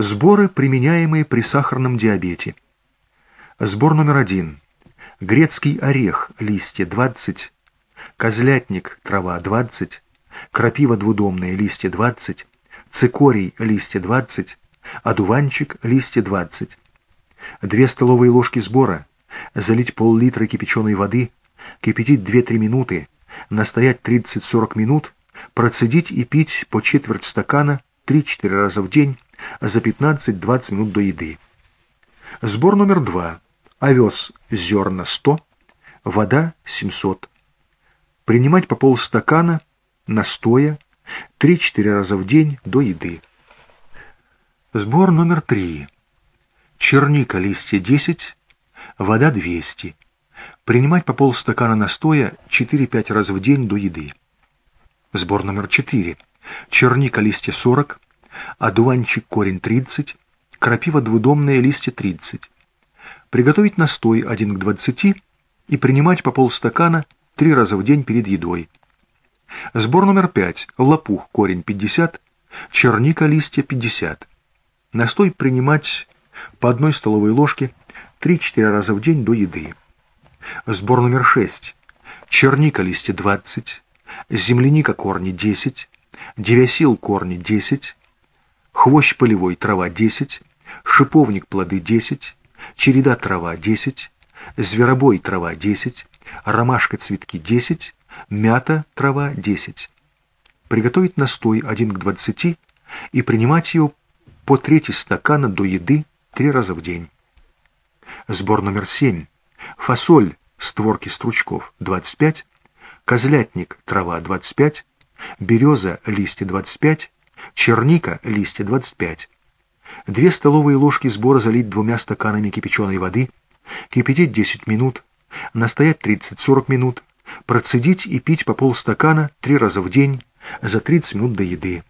Сборы, применяемые при сахарном диабете. Сбор номер один. Грецкий орех, листья 20, козлятник, трава 20, крапива двудомная, листья 20, цикорий, листья 20, одуванчик, листья 20. Две столовые ложки сбора, залить пол-литра кипяченой воды, кипятить 2-3 минуты, настоять 30-40 минут, процедить и пить по четверть стакана 3-4 раза в день за 15-20 минут до еды. Сбор номер два. Овес зерна 100, вода 700. Принимать по полстакана настоя 3-4 раза в день до еды. Сбор номер три. Черника листья 10, вода 200. Принимать по полстакана настоя 4-5 раз в день до еды. Сбор номер 4. Черника листья 40, одуванчик корень 30, крапива двудомная листья 30. Приготовить настой 1 к 20 и принимать по полстакана 3 раза в день перед едой. Сбор номер 5. Лопух корень 50, черника листья 50. Настой принимать по одной столовой ложке 3-4 раза в день до еды. Сбор номер 6. Черника листья 20, земляника корни 10, девясил корни 10, хвощ полевой трава 10, шиповник плоды 10, череда трава 10, зверобой трава 10, ромашка цветки 10, мята трава 10. Приготовить настой 1 к 20 и принимать ее по трети стакана до еды 3 раза в день. Сбор номер 7. Фасоль створки стручков 25, козлятник трава 25, береза листья 25, черника листья 25. Две столовые ложки сбора залить двумя стаканами кипяченой воды, кипятить 10 минут, настоять 30-40 минут, процедить и пить по полстакана три раза в день за 30 минут до еды.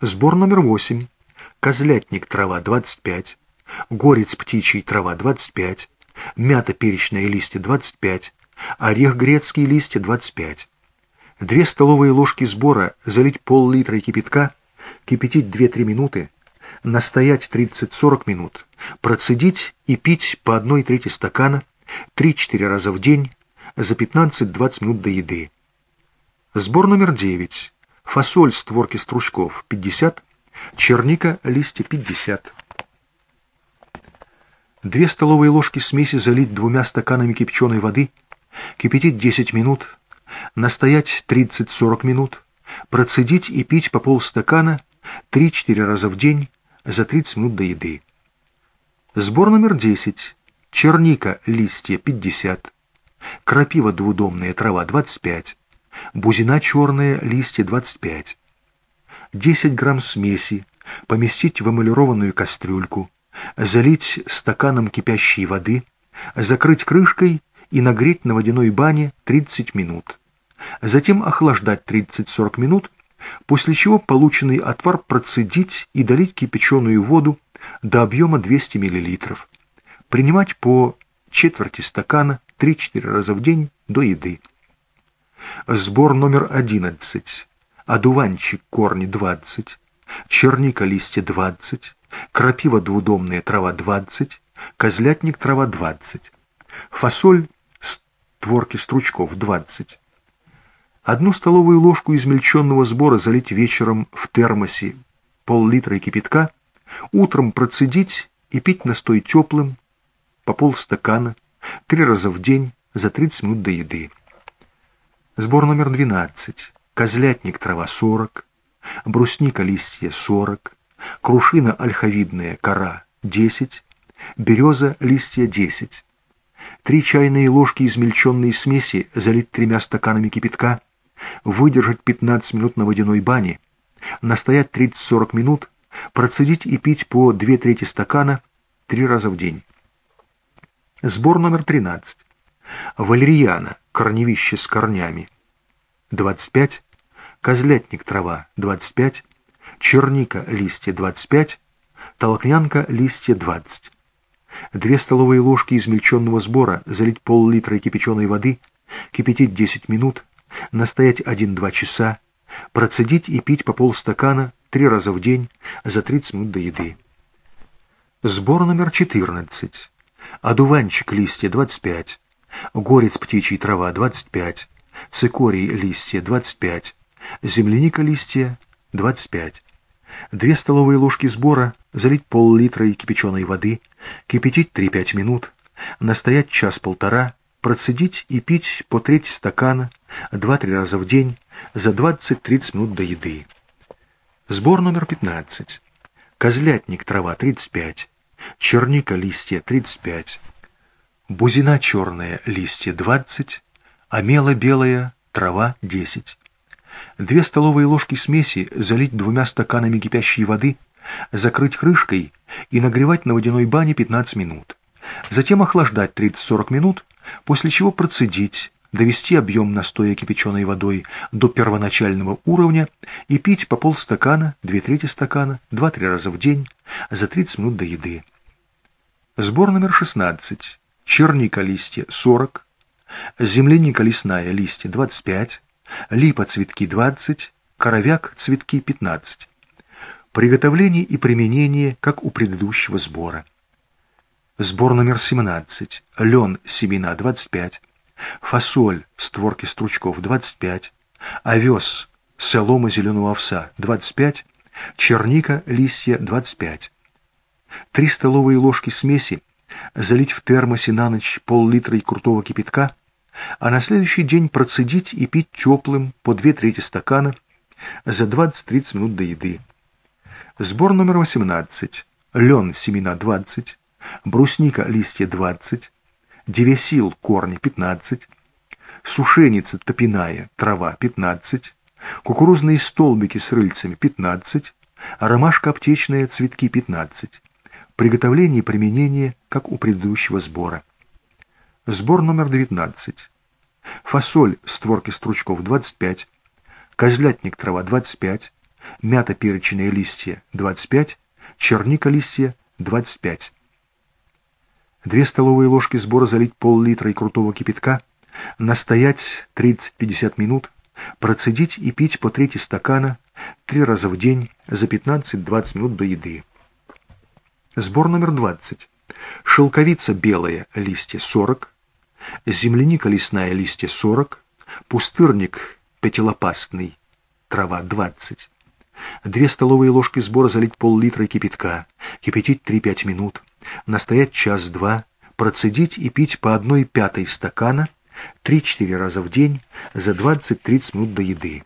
Сбор номер 8. Козлятник трава 25, горец птичий трава 25, мята перечная листья 25, орех грецкий листья 25. Две столовые ложки сбора залить пол-литра кипятка, кипятить 2-3 минуты, настоять 30-40 минут, процедить и пить по 1 трети стакана 3-4 раза в день за 15-20 минут до еды. Сбор номер 9. Фасоль створки стручков 50, черника листья 50. Две столовые ложки смеси залить двумя стаканами кипяченой воды, кипятить 10 минут, настоять 30-40 минут, процедить и пить по полстакана 3-4 раза в день за 30 минут до еды. Сбор номер 10. Черника листья 50, крапива двудомная трава 25, бузина черная листья 25. 10 грамм смеси поместить в эмалированную кастрюльку, залить стаканом кипящей воды, закрыть крышкой и нагреть на водяной бане 30 минут. Затем охлаждать 30-40 минут, после чего полученный отвар процедить и долить кипяченую воду до объема 200 мл. Принимать по четверти стакана 3-4 раза в день до еды. Сбор номер 11. Одуванчик корни 20, черника листья 20, крапива двудомная трава 20, козлятник трава 20, фасоль створки стручков 20. Одну столовую ложку измельченного сбора залить вечером в термосе пол-литра кипятка, утром процедить и пить настой теплым по полстакана три раза в день за 30 минут до еды. Сбор номер 12. Козлятник трава 40, брусника листья 40, крушина ольховидная кора 10, береза листья 10. Три чайные ложки измельченной смеси залить тремя стаканами кипятка, выдержать 15 минут на водяной бане, настоять 30-40 минут, процедить и пить по 2 трети стакана три раза в день. Сбор номер 13. Валерьяна, корневище с корнями. 25. Козлятник трава 25, черника листья 25, толокнянка листья 20. Две столовые ложки измельченного сбора залить пол-литра кипяченой воды, кипятить 10 минут, настоять 1-2 часа, процедить и пить по полстакана три раза в день за 30 минут до еды. Сбор номер 14. Одуванчик листья 25. Горец птичий трава 25. Цикорий листья 25. Земляника листья 25. Две столовые ложки сбора, залить пол-литра кипяченой воды, кипятить 3-5 минут, настоять час-полтора, процедить и пить по треть стакана 2-3 раза в день за 20-30 минут до еды. Сбор номер 15. Козлятник трава 35. Черника листья 35. Бузина черная листья 20. Амела белая трава 10. Две столовые ложки смеси залить двумя стаканами кипящей воды, закрыть крышкой и нагревать на водяной бане 15 минут. Затем охлаждать 30-40 минут, после чего процедить, довести объем настоя кипяченой водой до первоначального уровня и пить по полстакана, две трети стакана, 2-3 раза в день, за 30 минут до еды. Сбор номер 16. Черника листья 40, земляника лесная листья 25, липа цветки 20, коровяк цветки 15. Приготовление и применение, как у предыдущего сбора. Сбор номер 17. Лен семена 25, фасоль створки стручков 25, овес солома зеленого овса 25, черника листья 25. Три столовые ложки смеси залить в термосе на ночь пол-литра крутого кипятка а на следующий день процедить и пить теплым по две трети стакана за 20-30 минут до еды. Сбор номер 18. Лен семена 20, брусника листья 20, девесил корни 15, сушеница топиная трава 15, кукурузные столбики с рыльцами 15, ромашка аптечная цветки 15. Приготовление и применение, как у предыдущего сбора. Сбор номер 19. Фасоль створки стручков 25, козлятник трава 25, мята перечные листья 25, черника листья 25. Две столовые ложки сбора залить пол-литра и крутого кипятка, настоять 30-50 минут, процедить и пить по трети стакана три раза в день за 15-20 минут до еды. Сбор номер 20. Шелковица белая, листья 40, земляника лесная листья 40, пустырник пятилопастный, трава 20. Две столовые ложки сбора залить пол-литра кипятка, кипятить 3-5 минут, настоять час-два, процедить и пить по одной пятой стакана 3-4 раза в день за 20-30 минут до еды.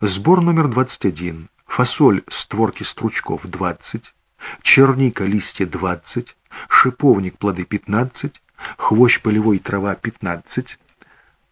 Сбор номер 21. Фасоль створки стручков 20, черника листья 20, шиповник плоды 15, хвощ полевой трава 15,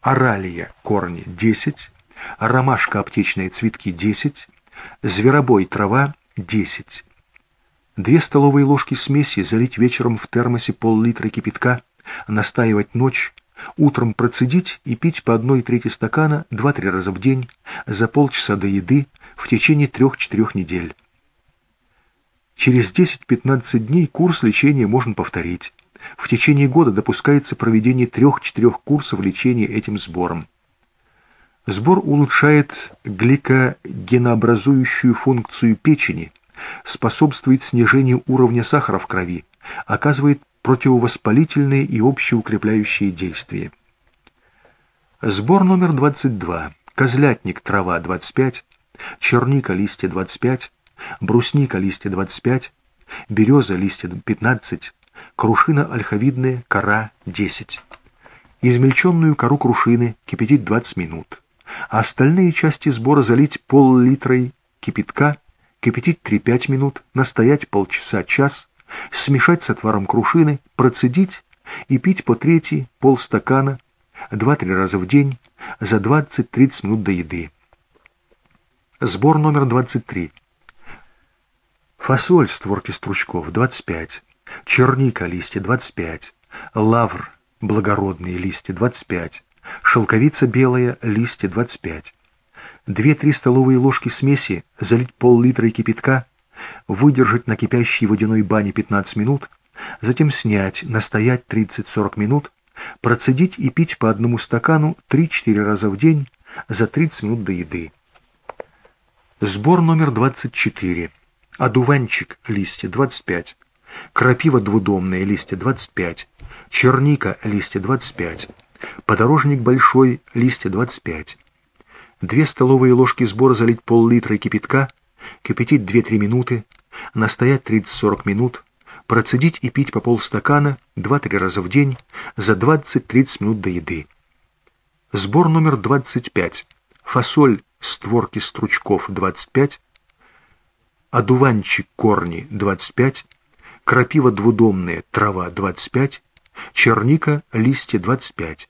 оралия корни 10, ромашка аптечные цветки 10, зверобой трава 10. Две столовые ложки смеси залить вечером в термосе пол-литра кипятка, настаивать ночь, утром процедить и пить по одной трети стакана 2-3 раза в день за полчаса до еды в течение 3-4 недель. Через 10-15 дней курс лечения можно повторить. В течение года допускается проведение трех-четырех курсов лечения этим сбором. Сбор улучшает гликогенообразующую функцию печени, способствует снижению уровня сахара в крови, оказывает противовоспалительные и общеукрепляющие действия. Сбор номер 22. Козлятник трава 25, черника листья 25, брусника листья 25, береза листья 15, крушина ольховидная, кора 10. Измельченную кору крушины кипятить 20 минут, а остальные части сбора залить пол-литрой кипятка, кипятить 3-5 минут, настоять полчаса-час, смешать с отваром крушины, процедить и пить по трети полстакана 2-3 раза в день за 20-30 минут до еды. Сбор номер 23. Фасоль створки стручков 25 черника листья 25, лавр благородные листья 25, шелковица белая листья 25. 2-3 столовые ложки смеси залить пол-литра кипятка, выдержать на кипящей водяной бане 15 минут, затем снять, настоять 30-40 минут, процедить и пить по одному стакану 3-4 раза в день за 30 минут до еды. Сбор номер 24. Одуванчик, листья 25. Крапива двудомная, листья 25. Черника, листья 25. Подорожник большой, листья 25. Две столовые ложки сбора залить пол-литра кипятка, кипятить 2-3 минуты, настоять 30-40 минут, процедить и пить по полстакана 2-3 раза в день за 20-30 минут до еды. Сбор номер 25. Фасоль створки стручков 25, одуванчик корни 25, крапива двудомная трава 25, черника листья 25.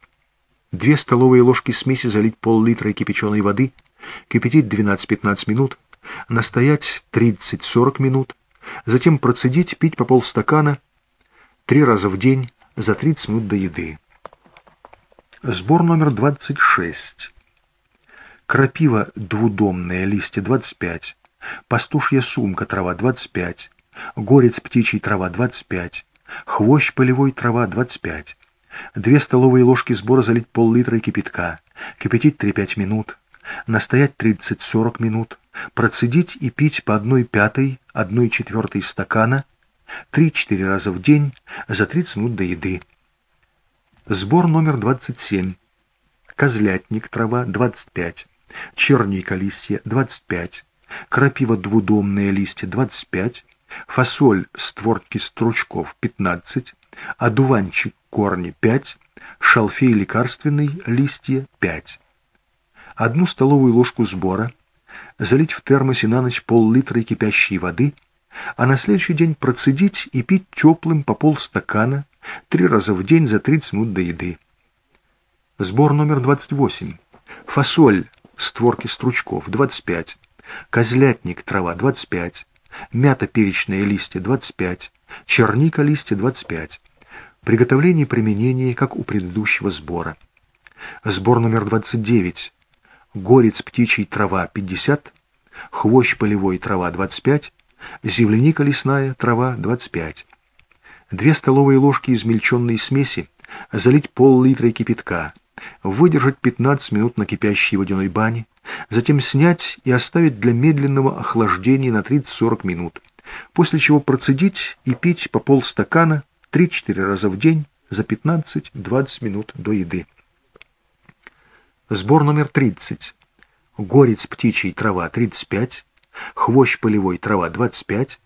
Две столовые ложки смеси залить пол-литра кипяченой воды, кипятить 12-15 минут, настоять 30-40 минут, затем процедить, пить по полстакана три раза в день за 30 минут до еды. Сбор номер 26. Крапива двудомная, листья 25. Пастушья сумка, трава 25. Горец птичий, трава 25. Хвощ полевой, трава 25. Две столовые ложки сбора залить пол-литра кипятка. Кипятить 3-5 минут. Настоять 30-40 минут. Процедить и пить по одной пятой, одной четвертой стакана 3-4 раза в день за 30 минут до еды. Сбор номер 27. Козлятник, трава, 25. Черника, листья, 25. Крапива, двудомные листья, 25. Фасоль, створки стручков, 15. Одуванчик, корни, 5. Шалфей лекарственный, листья, 5. Одну столовую ложку сбора залить в термосе на ночь пол-литра кипящей воды, а на следующий день процедить и пить теплым по полстакана три раза в день за 30 минут до еды. Сбор номер 28. Фасоль, створки стручков 25. Козлятник, трава 25. Мята, перечные листья 25. Черника, листья 25. Приготовление и применение, как у предыдущего сбора. Сбор номер 29. Горец птичий, трава 50. Хвощ полевой, трава 25. Земляника лесная, трава 25. Две столовые ложки измельченной смеси залить пол-литра кипятка, выдержать 15 минут на кипящей водяной бане, затем снять и оставить для медленного охлаждения на 30-40 минут, после чего процедить и пить по полстакана 3-4 раза в день за 15-20 минут до еды. Сбор номер 30. Горец птичий трава 35, хвощ полевой трава 25,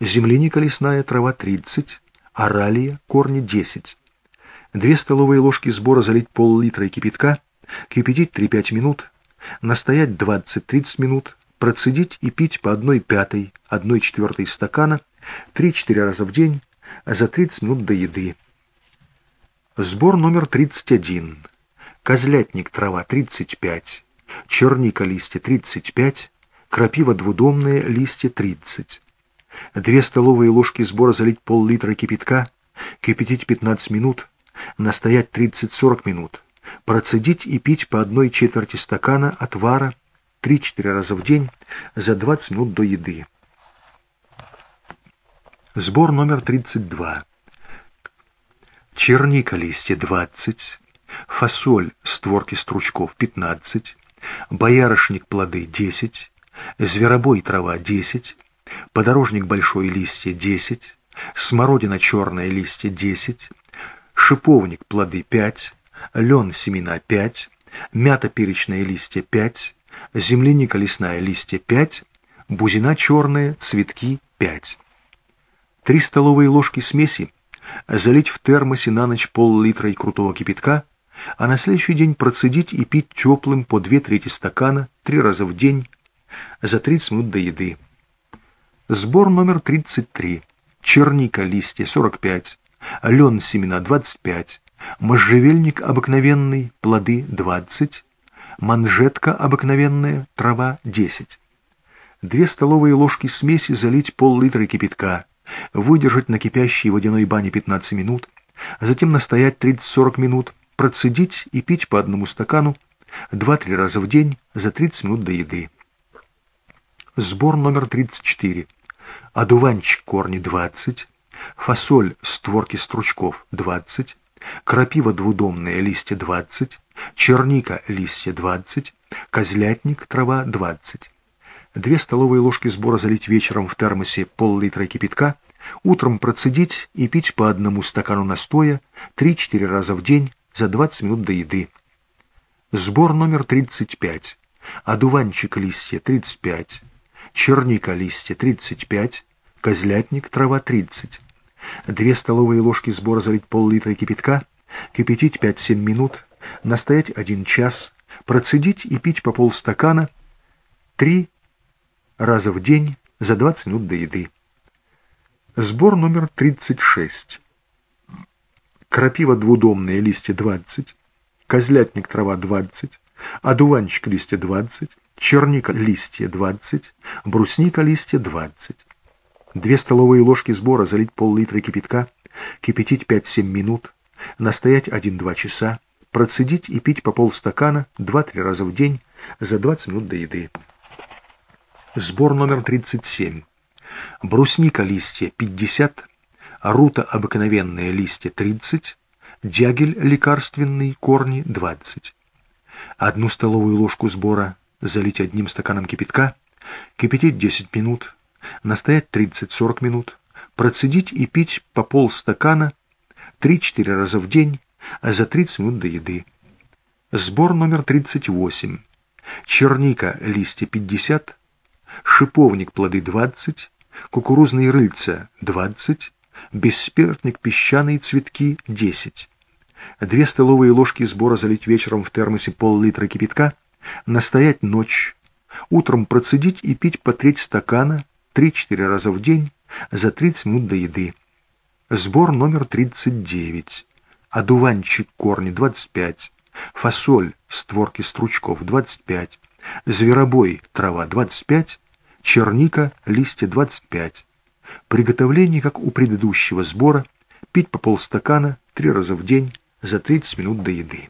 земляника лесная трава 30, оралия, корни 10. Две столовые ложки сбора залить пол-литра кипятка, кипятить 3-5 минут, настоять 20-30 минут, процедить и пить по 1 пятой, 1 четвертой стакана 3-4 раза в день за 30 минут до еды. Сбор номер 31. Козлятник трава 35, черника листья 35, крапива двудомная листья 30. Две столовые ложки сбора залить пол-литра кипятка, кипятить 15 минут, настоять 30-40 минут, процедить и пить по одной четверти стакана отвара 3-4 раза в день за 20 минут до еды. Сбор номер 32. Черника листья 20, фасоль створки стручков 15, боярышник плоды 10, зверобой трава 10, подорожник большой листья 10, смородина черная листья 10, шиповник плоды 5, лен семена 5, мята перечная листья 5, земляника лесная листья 5, бузина черная, цветки 5. Три столовые ложки смеси залить в термосе на ночь пол-литра крутого кипятка, а на следующий день процедить и пить теплым по две трети стакана три раза в день за 30 минут до еды. Сбор номер 33. Черника листья 45. Лен семена 25. Можжевельник обыкновенный, плоды 20. Манжетка обыкновенная, трава 10. Две столовые ложки смеси залить пол-литра кипятка, выдержать на кипящей водяной бане 15 минут, затем настоять 30-40 минут, процедить и пить по одному стакану 2-3 раза в день за 30 минут до еды. Сбор номер 34 одуванчик корни 20, фасоль створки стручков 20, крапива двудомная листья 20, черника листья 20, козлятник трава 20. 2 столовые ложки сбора залить вечером в термосе пол-литра кипятка, утром процедить и пить по одному стакану настоя 3-4 раза в день за 20 минут до еды. Сбор номер 35. Одуванчик листья 35. Черника листья 35. Козлятник трава 30. 2 столовые ложки сбора залить пол-литра кипятка, кипятить 5-7 минут, настоять 1 час, процедить и пить по полстакана 3 раза в день за 20 минут до еды. Сбор номер 36. Крапива двудомные листья 20, козлятник трава 20, одуванчик листья 20, черника листья 20, брусника листья 20. Две столовые ложки сбора залить пол-литра кипятка, кипятить 5-7 минут, настоять 1-2 часа, процедить и пить по полстакана 2-3 раза в день за 20 минут до еды. Сбор номер 37. Брусника листья 50, рута обыкновенные листья 30, дягель лекарственный корни 20. Одну столовую ложку сбора залить одним стаканом кипятка, кипятить 10 минут, настоять 30-40 минут, процедить и пить по полстакана 3-4 раза в день, а за 30 минут до еды. Сбор номер 38. Черника листья 50, шиповник плоды 20, кукурузные рыльца 20, бесспиртник песчаные цветки 10. Две столовые ложки сбора залить вечером в термосе пол-литра кипятка, настоять ночь, утром процедить и пить по треть стакана 3-4 раза в день за 30 минут до еды. Сбор номер 39. Одуванчик корни 25. Фасоль створки стручков 25. Зверобой трава 25. Черника листья 25. Приготовление, как у предыдущего сбора, пить по полстакана три раза в день за 30 минут до еды.